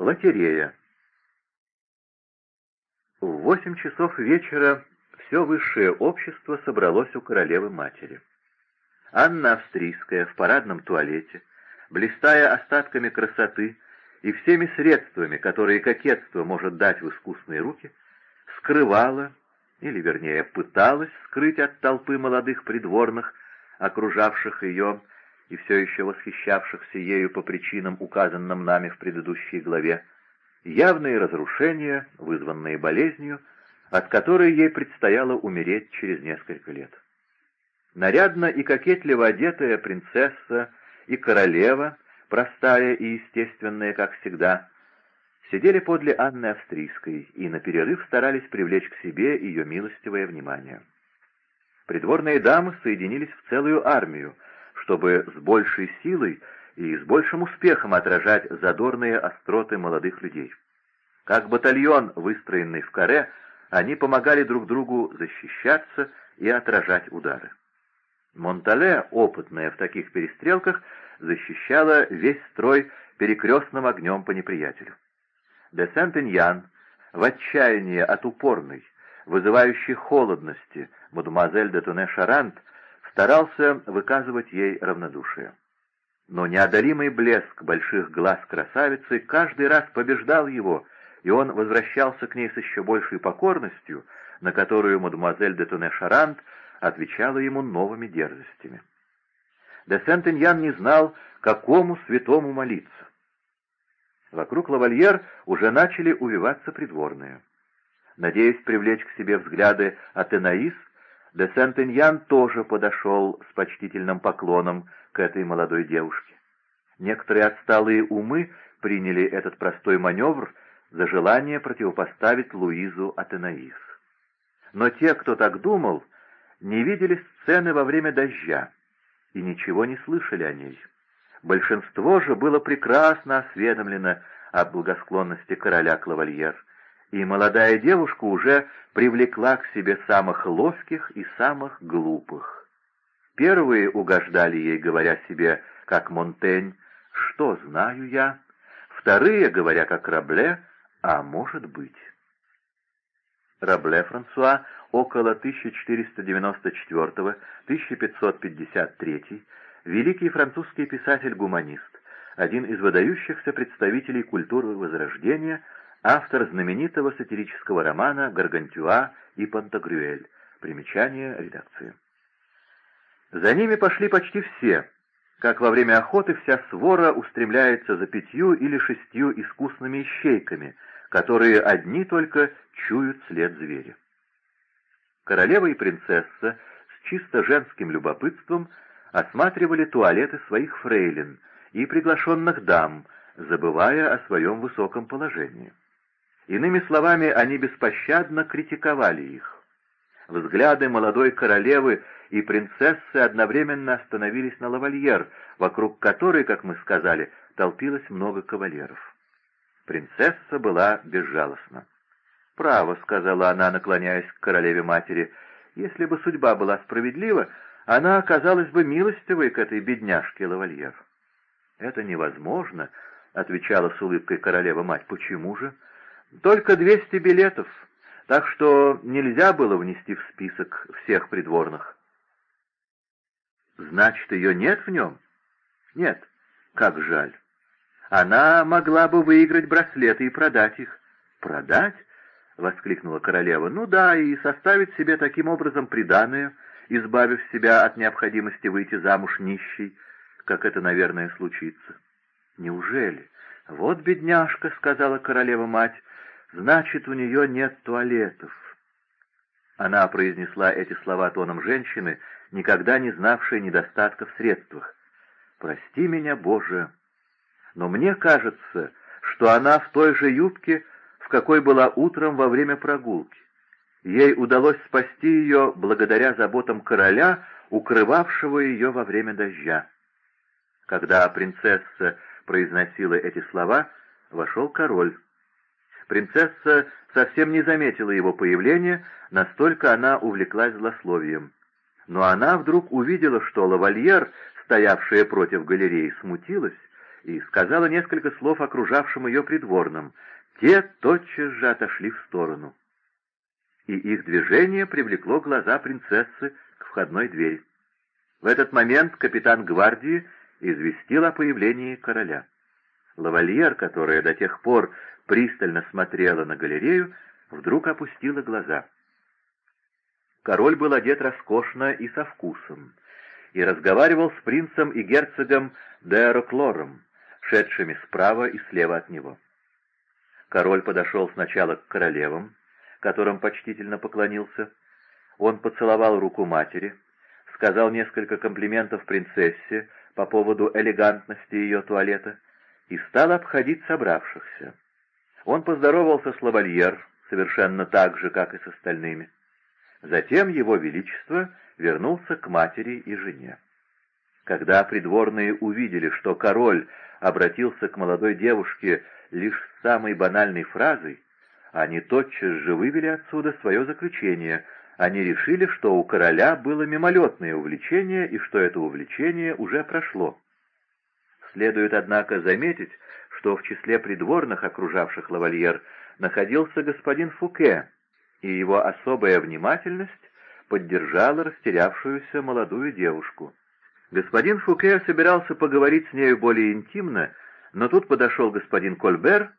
Лотерея. В восемь часов вечера все высшее общество собралось у королевы-матери. Анна Австрийская в парадном туалете, блистая остатками красоты и всеми средствами, которые кокетство может дать в искусные руки, скрывала, или вернее пыталась скрыть от толпы молодых придворных, окружавших ее и все еще восхищавшихся ею по причинам, указанным нами в предыдущей главе, явные разрушения, вызванные болезнью, от которой ей предстояло умереть через несколько лет. Нарядно и кокетливо одетая принцесса и королева, простая и естественная, как всегда, сидели подле Анны Австрийской и на перерыв старались привлечь к себе ее милостивое внимание. Придворные дамы соединились в целую армию, чтобы с большей силой и с большим успехом отражать задорные остроты молодых людей. Как батальон, выстроенный в каре, они помогали друг другу защищаться и отражать удары. Монтале, опытная в таких перестрелках, защищала весь строй перекрестным огнем по неприятелю. Де Сент-Иньян, в отчаянии от упорной, вызывающей холодности, мадемуазель де Туне-Шарант, старался выказывать ей равнодушие. Но неодолимый блеск больших глаз красавицы каждый раз побеждал его, и он возвращался к ней с еще большей покорностью, на которую мадемуазель де Туне-Шарант отвечала ему новыми дерзостями. Де Сент-Иньян не знал, какому святому молиться. Вокруг лавальер уже начали увиваться придворные. Надеясь привлечь к себе взгляды Атенаис, де Сент-Иньян тоже подошел с почтительным поклоном к этой молодой девушке. Некоторые отсталые умы приняли этот простой маневр за желание противопоставить Луизу Атенаис. Но те, кто так думал, не видели сцены во время дождя и ничего не слышали о ней. Большинство же было прекрасно осведомлено о благосклонности короля Клавальер, и молодая девушка уже привлекла к себе самых ловких и самых глупых. Первые угождали ей, говоря себе, как Монтень, «Что знаю я?» Вторые, говоря как Рабле, «А может быть». Рабле Франсуа около 1494-1553, великий французский писатель-гуманист, один из выдающихся представителей культуры Возрождения, автор знаменитого сатирического романа «Гаргантюа и Пантагрюэль». Примечание редакции. За ними пошли почти все, как во время охоты вся свора устремляется за пятью или шестью искусными ищейками, которые одни только чуют след зверя. Королева и принцесса с чисто женским любопытством осматривали туалеты своих фрейлин и приглашенных дам, забывая о своем высоком положении. Иными словами, они беспощадно критиковали их. Взгляды молодой королевы и принцессы одновременно остановились на лавальер, вокруг которой, как мы сказали, толпилось много кавалеров. Принцесса была безжалостна. «Право», — сказала она, наклоняясь к королеве-матери, — «если бы судьба была справедлива, она оказалась бы милостивой к этой бедняжке лавальер». «Это невозможно», — отвечала с улыбкой королева-мать. «Почему же?» «Только двести билетов, так что нельзя было внести в список всех придворных». «Значит, ее нет в нем?» «Нет. Как жаль. Она могла бы выиграть браслеты и продать их». «Продать?» — воскликнула королева. «Ну да, и составить себе таким образом приданое, избавив себя от необходимости выйти замуж нищей, как это, наверное, случится». «Неужели? Вот бедняжка», — сказала королева-мать, — «значит, у нее нет туалетов». Она произнесла эти слова тоном женщины, никогда не знавшей недостатка в средствах. «Прости меня, Боже, но мне кажется, что она в той же юбке, какой была утром во время прогулки. Ей удалось спасти ее благодаря заботам короля, укрывавшего ее во время дождя. Когда принцесса произносила эти слова, вошел король. Принцесса совсем не заметила его появления, настолько она увлеклась злословием. Но она вдруг увидела, что лавальер, стоявшая против галереи, смутилась и сказала несколько слов окружавшим ее придворным. Те тотчас же отошли в сторону. И их движение привлекло глаза принцессы к входной двери. В этот момент капитан гвардии известил о появлении короля. Лавальер, которая до тех пор пристально смотрела на галерею, вдруг опустила глаза. Король был одет роскошно и со вкусом, и разговаривал с принцем и герцогом Дероклором, шедшими справа и слева от него. Король подошел сначала к королевам, которым почтительно поклонился. Он поцеловал руку матери, сказал несколько комплиментов принцессе по поводу элегантности ее туалета и стал обходить собравшихся. Он поздоровался с лавальер, совершенно так же, как и с остальными. Затем его величество вернулся к матери и жене. Когда придворные увидели, что король обратился к молодой девушке лишь с самой банальной фразой, они тотчас же вывели отсюда свое заключение. Они решили, что у короля было мимолетное увлечение и что это увлечение уже прошло. Следует, однако, заметить, что в числе придворных, окружавших лавальер, находился господин Фуке, и его особая внимательность поддержала растерявшуюся молодую девушку. Господин Фуке собирался поговорить с нею более интимно, но тут подошел господин Кольбер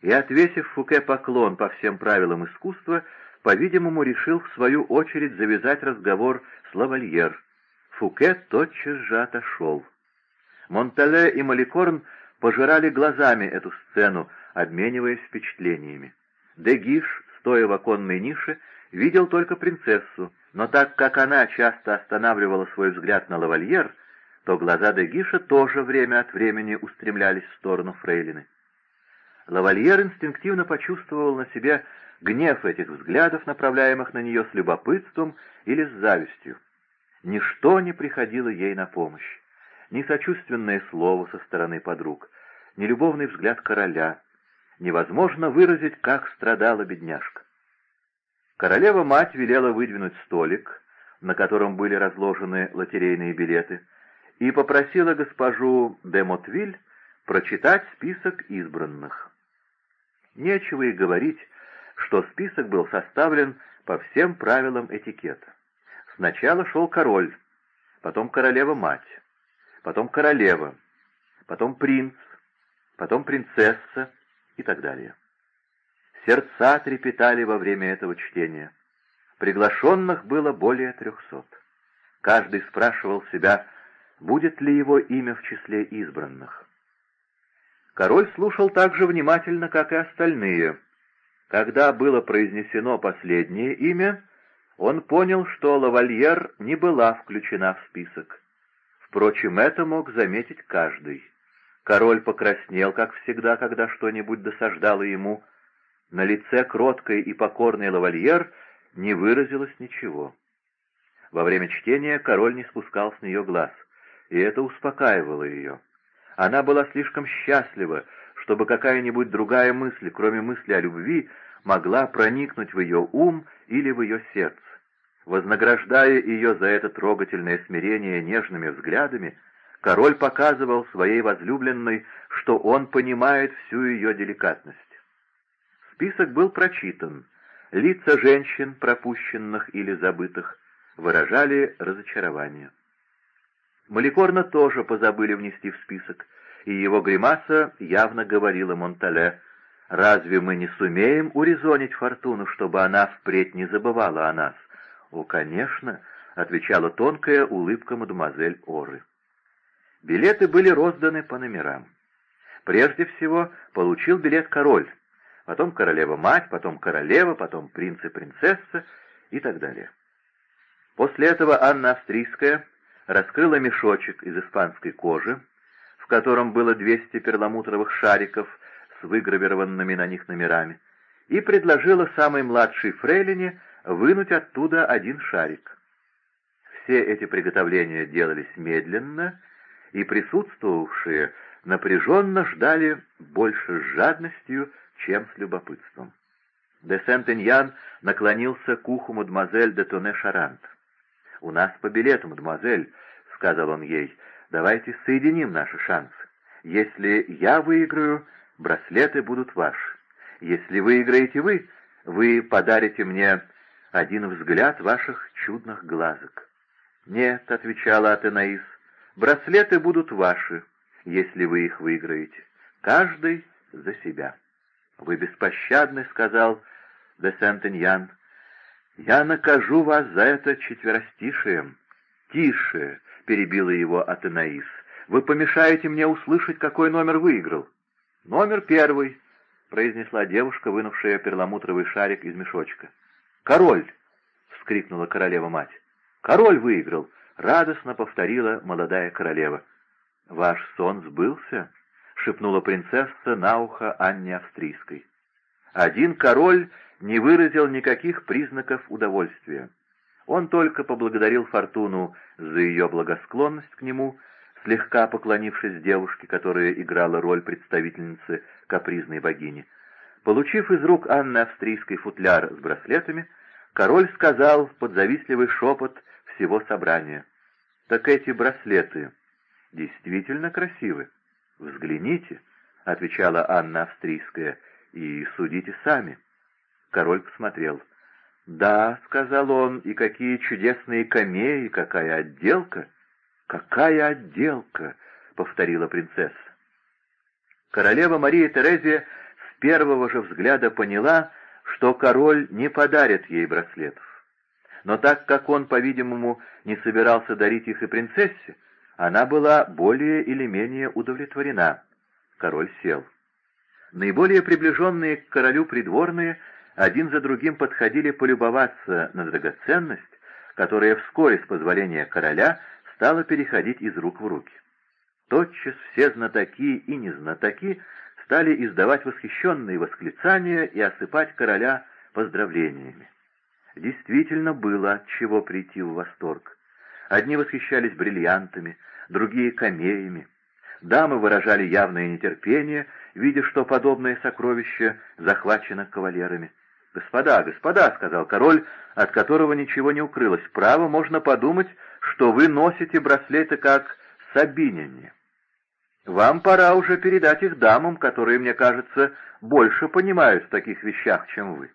и, отвесив Фуке поклон по всем правилам искусства, по-видимому, решил в свою очередь завязать разговор с лавальер. Фуке тотчас же отошел. Монтале и Маликорн пожирали глазами эту сцену, обмениваясь впечатлениями. Дегиш, стоя в оконной нише, видел только принцессу, но так как она часто останавливала свой взгляд на лавальер, то глаза Дегиша тоже время от времени устремлялись в сторону фрейлины. Лавальер инстинктивно почувствовал на себе гнев этих взглядов, направляемых на нее с любопытством или с завистью. Ничто не приходило ей на помощь. Ни сочувственное слово со стороны подруг, ни любовный взгляд короля. Невозможно выразить, как страдала бедняжка. Королева-мать велела выдвинуть столик, на котором были разложены лотерейные билеты, и попросила госпожу де Мотвиль прочитать список избранных. Нечего и говорить, что список был составлен по всем правилам этикета. Сначала шел король, потом королева-мать, потом королева, потом принц, потом принцесса и так далее. Сердца трепетали во время этого чтения. Приглашенных было более трехсот. Каждый спрашивал себя, будет ли его имя в числе избранных. Король слушал так же внимательно, как и остальные. Когда было произнесено последнее имя, он понял, что лавальер не была включена в список. Впрочем, это мог заметить каждый. Король покраснел, как всегда, когда что-нибудь досаждало ему. На лице кроткой и покорной лавальер не выразилось ничего. Во время чтения король не спускал с нее глаз, и это успокаивало ее. Она была слишком счастлива, чтобы какая-нибудь другая мысль, кроме мысли о любви, могла проникнуть в ее ум или в ее сердце. Вознаграждая ее за это трогательное смирение нежными взглядами, король показывал своей возлюбленной, что он понимает всю ее деликатность. Список был прочитан. Лица женщин, пропущенных или забытых, выражали разочарование. Маликорна тоже позабыли внести в список, и его гримаса явно говорила Монтале, «Разве мы не сумеем урезонить Фортуну, чтобы она впредь не забывала о нас?» «О, конечно», — отвечала тонкая улыбка мадемуазель Оры. Билеты были розданы по номерам. Прежде всего получил билет король, потом королева-мать, потом королева, потом принц и принцесса и так далее. После этого Анна Австрийская раскрыла мешочек из испанской кожи, в котором было 200 перламутровых шариков с выгравированными на них номерами, и предложила самой младшей фрейлине вынуть оттуда один шарик. Все эти приготовления делались медленно, и присутствовавшие напряженно ждали больше с жадностью, чем с любопытством. Де Сент-Эньян наклонился к уху мадемуазель де Тоне-Шарант. «У нас по билету, мадемуазель», — сказал он ей, — «давайте соединим наши шансы. Если я выиграю, браслеты будут ваши. Если выиграете вы, вы подарите мне один взгляд ваших чудных глазок. «Нет», — отвечала Атенаис, — «браслеты будут ваши, если вы их выиграете. Каждый за себя». «Вы беспощадны», — сказал де Сентеньян. «Я накажу вас за это четверостишием». «Тише», — перебила его Атенаис, — «вы помешаете мне услышать, какой номер выиграл». «Номер первый», — произнесла девушка, вынувшая перламутровый шарик из мешочка. «Король!» — вскрикнула королева-мать. «Король выиграл!» — радостно повторила молодая королева. «Ваш сон сбылся?» — шепнула принцесса на ухо Анне Австрийской. Один король не выразил никаких признаков удовольствия. Он только поблагодарил Фортуну за ее благосклонность к нему, слегка поклонившись девушке, которая играла роль представительницы капризной богини. Получив из рук Анны Австрийской футляр с браслетами, король сказал под завистливый шепот всего собрания. «Так эти браслеты действительно красивы. Взгляните», — отвечала Анна Австрийская, — «и судите сами». Король посмотрел. «Да», — сказал он, — «и какие чудесные камеи, какая отделка!» «Какая отделка!» — повторила принцесса. Королева Мария Терезия первого же взгляда поняла, что король не подарит ей браслетов. Но так как он, по-видимому, не собирался дарить их и принцессе, она была более или менее удовлетворена. Король сел. Наиболее приближенные к королю придворные один за другим подходили полюбоваться на драгоценность, которая вскоре, с позволения короля, стала переходить из рук в руки. Тотчас все знатоки и незнатоки стали издавать восхищенные восклицания и осыпать короля поздравлениями. Действительно было от чего прийти в восторг. Одни восхищались бриллиантами, другие — камеями. Дамы выражали явное нетерпение, видя, что подобное сокровище захвачено кавалерами. «Господа, господа», — сказал король, от которого ничего не укрылось, — «право можно подумать, что вы носите браслеты как Сабиняне. Вам пора уже передать их дамам, которые, мне кажется, больше понимают в таких вещах, чем вы».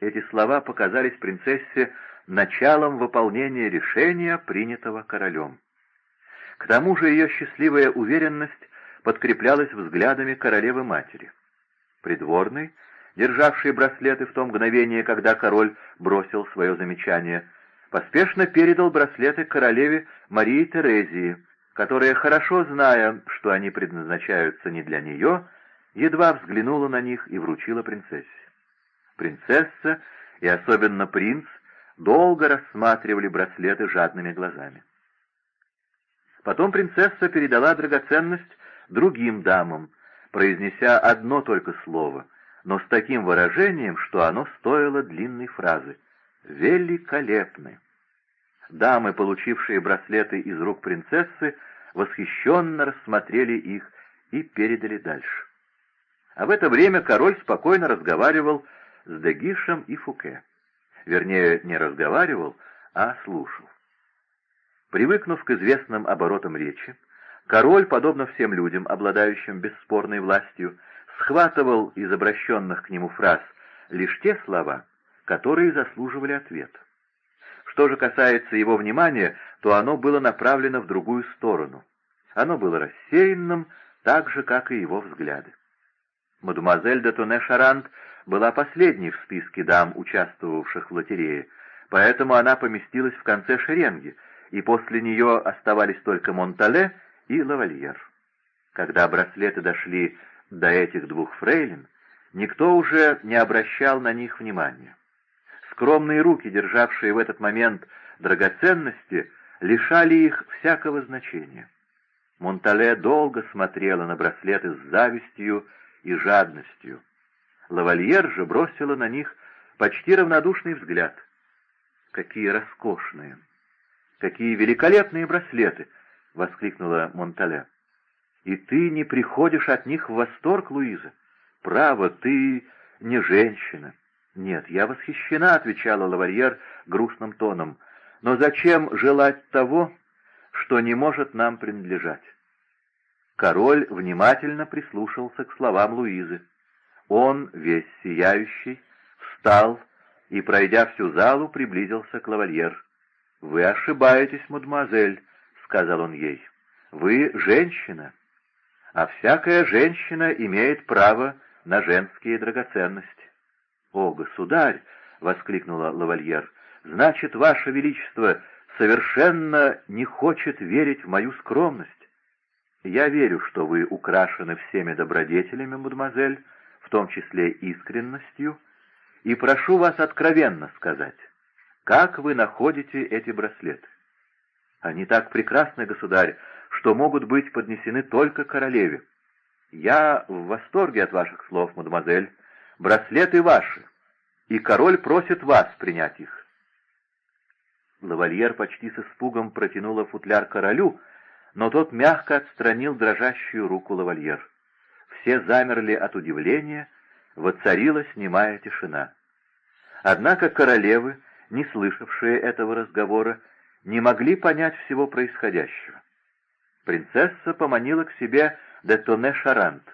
Эти слова показались принцессе началом выполнения решения, принятого королем. К тому же ее счастливая уверенность подкреплялась взглядами королевы-матери. Придворный, державший браслеты в то мгновение, когда король бросил свое замечание, поспешно передал браслеты королеве Марии Терезии, которая, хорошо зная, что они предназначаются не для нее, едва взглянула на них и вручила принцессе. Принцесса и особенно принц долго рассматривали браслеты жадными глазами. Потом принцесса передала драгоценность другим дамам, произнеся одно только слово, но с таким выражением, что оно стоило длинной фразы «Великолепны!». Дамы, получившие браслеты из рук принцессы, восхищенно рассмотрели их и передали дальше. А в это время король спокойно разговаривал с Дегишем и Фуке. Вернее, не разговаривал, а слушал. Привыкнув к известным оборотам речи, король, подобно всем людям, обладающим бесспорной властью, схватывал из обращенных к нему фраз лишь те слова, которые заслуживали ответа. Что же касается его внимания, то оно было направлено в другую сторону. Оно было рассеянным, так же, как и его взгляды. Мадемуазель де Тоне-Шарант была последней в списке дам, участвовавших в лотерее, поэтому она поместилась в конце шеренги, и после нее оставались только Монтале и Лавальер. Когда браслеты дошли до этих двух фрейлин, никто уже не обращал на них внимания. Скромные руки, державшие в этот момент драгоценности, лишали их всякого значения. Монтале долго смотрела на браслеты с завистью и жадностью. Лавальер же бросила на них почти равнодушный взгляд. «Какие роскошные! Какие великолепные браслеты!» — воскликнула Монтале. «И ты не приходишь от них в восторг, Луиза? Право, ты не женщина». «Нет, я восхищена», — отвечала лавальер грустным тоном. «Но зачем желать того, что не может нам принадлежать?» Король внимательно прислушался к словам Луизы. Он, весь сияющий, встал и, пройдя всю залу, приблизился к лавальер. «Вы ошибаетесь, мадемуазель», — сказал он ей. «Вы женщина, а всякая женщина имеет право на женские драгоценности». «О, государь!» — воскликнула лавальер. «Значит, ваше величество совершенно не хочет верить в мою скромность. Я верю, что вы украшены всеми добродетелями, мадемуазель, в том числе искренностью, и прошу вас откровенно сказать, как вы находите эти браслеты? Они так прекрасны, государь, что могут быть поднесены только королеве. Я в восторге от ваших слов, мадемуазель. Браслеты ваши, и король просит вас принять их. Лавальер почти с испугом протянула футляр королю, но тот мягко отстранил дрожащую руку лавальер. Все замерли от удивления, воцарилась немая тишина. Однако королевы, не слышавшие этого разговора, не могли понять всего происходящего. Принцесса поманила к себе Детоне Шарант.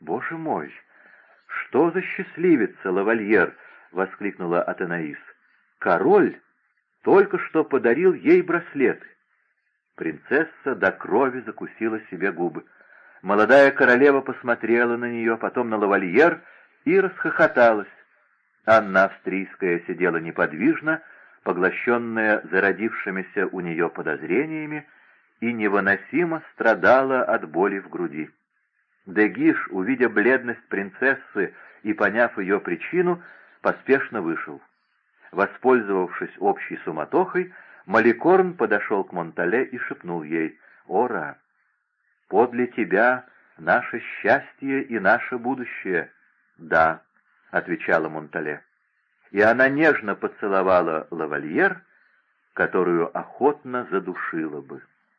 «Боже мой! Что за счастливица, лавальер!» — воскликнула Атанаис. «Король только что подарил ей браслеты». Принцесса до крови закусила себе губы. Молодая королева посмотрела на нее, потом на лавальер и расхохоталась. Анна Австрийская сидела неподвижно, поглощенная зародившимися у нее подозрениями, и невыносимо страдала от боли в груди. Дегиш, увидя бледность принцессы и поняв ее причину, поспешно вышел. Воспользовавшись общей суматохой, Маликорн подошел к Монтале и шепнул ей «Ора, Подле тебя наше счастье и наше будущее. Да, — отвечала Монтале. И она нежно поцеловала лавальер, которую охотно задушила бы.